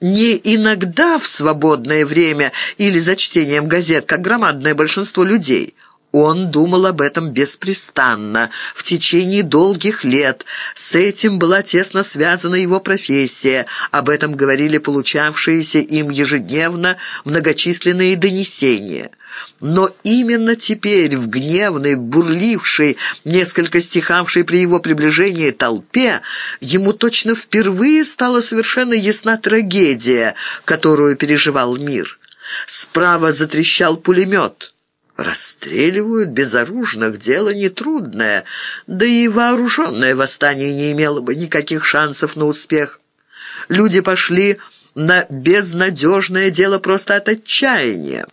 не иногда в свободное время или за чтением газет, как громадное большинство людей – он думал об этом беспрестанно, в течение долгих лет. С этим была тесно связана его профессия. Об этом говорили получавшиеся им ежедневно многочисленные донесения. Но именно теперь в гневной, бурлившей, несколько стихавшей при его приближении толпе, ему точно впервые стала совершенно ясна трагедия, которую переживал мир. Справа затрещал пулемет. Расстреливают безоружных, дело нетрудное, да и вооруженное восстание не имело бы никаких шансов на успех. Люди пошли на безнадежное дело просто от отчаяния.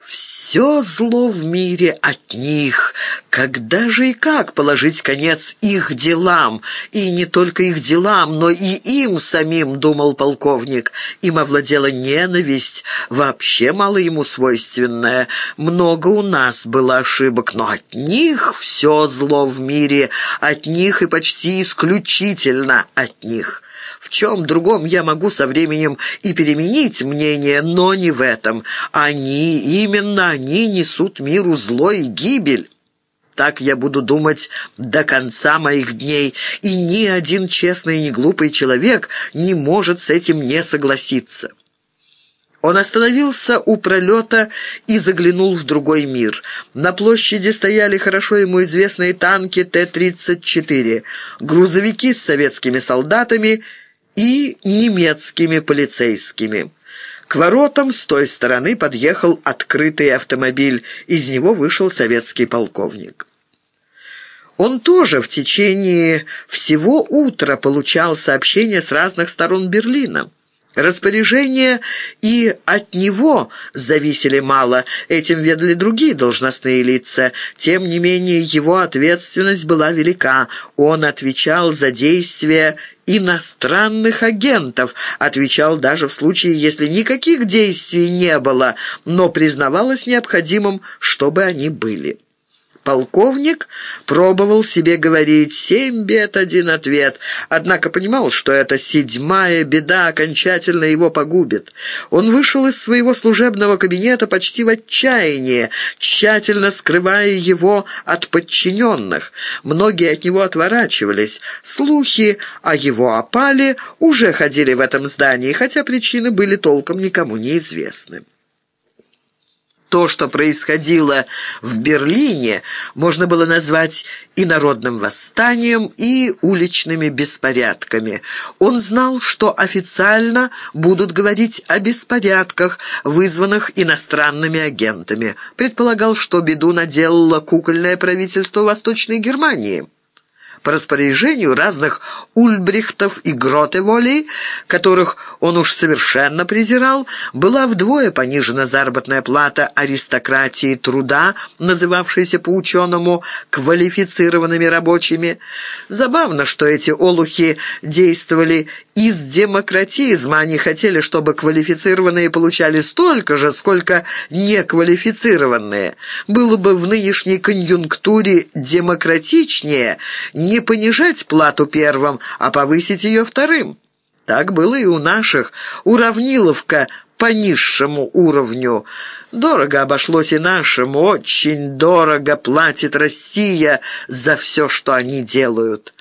Все зло в мире от них. Когда же и как положить конец их делам? И не только их делам, но и им самим, думал полковник. Им овладела ненависть, вообще мало ему свойственная. Много у нас было ошибок, но от них все зло в мире, от них и почти исключительно от них». В чем другом я могу со временем и переменить мнение, но не в этом. Они, именно они несут миру зло и гибель. Так я буду думать до конца моих дней, и ни один честный и неглупый человек не может с этим не согласиться». Он остановился у пролета и заглянул в другой мир. На площади стояли хорошо ему известные танки Т-34, грузовики с советскими солдатами и немецкими полицейскими. К воротам с той стороны подъехал открытый автомобиль. Из него вышел советский полковник. Он тоже в течение всего утра получал сообщения с разных сторон Берлина. Распоряжения и от него зависели мало, этим ведали другие должностные лица. Тем не менее, его ответственность была велика. Он отвечал за действия иностранных агентов, отвечал даже в случае, если никаких действий не было, но признавалось необходимым, чтобы они были. Полковник пробовал себе говорить «семь бед, один ответ», однако понимал, что эта седьмая беда окончательно его погубит. Он вышел из своего служебного кабинета почти в отчаянии, тщательно скрывая его от подчиненных. Многие от него отворачивались. Слухи о его опале уже ходили в этом здании, хотя причины были толком никому неизвестны. То, что происходило в Берлине, можно было назвать и народным восстанием, и уличными беспорядками. Он знал, что официально будут говорить о беспорядках, вызванных иностранными агентами. Предполагал, что беду наделало кукольное правительство Восточной Германии по распоряжению разных Ульбрихтов и Гротеволей, которых он уж совершенно презирал, была вдвое понижена заработная плата аристократии труда, называвшейся по-ученому квалифицированными рабочими. Забавно, что эти олухи действовали из демократизма. Они хотели, чтобы квалифицированные получали столько же, сколько неквалифицированные. Было бы в нынешней конъюнктуре демократичнее не понижать плату первым, а повысить ее вторым. Так было и у наших. Уравниловка по низшему уровню. Дорого обошлось и нашим, очень дорого платит Россия за все, что они делают».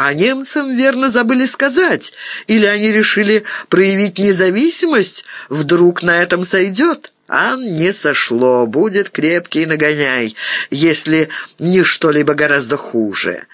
А немцам, верно, забыли сказать. Или они решили проявить независимость, вдруг на этом сойдет. А не сошло, будет крепкий нагоняй, если не что-либо гораздо хуже».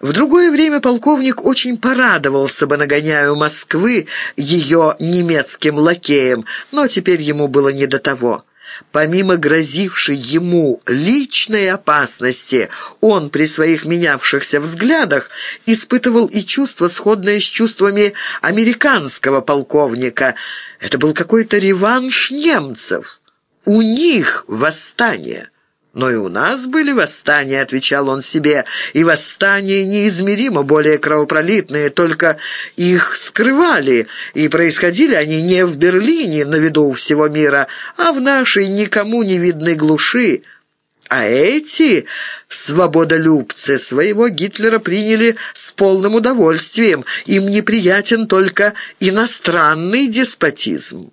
В другое время полковник очень порадовался бы нагоняю Москвы ее немецким лакеем, но теперь ему было не до того. Помимо грозившей ему личной опасности, он при своих менявшихся взглядах испытывал и чувство, сходное с чувствами американского полковника. Это был какой-то реванш немцев. У них восстание. «Но и у нас были восстания», — отвечал он себе, «и восстания неизмеримо более кровопролитные, только их скрывали, и происходили они не в Берлине на виду всего мира, а в нашей никому не видной глуши». А эти свободолюбцы своего Гитлера приняли с полным удовольствием. Им неприятен только иностранный деспотизм.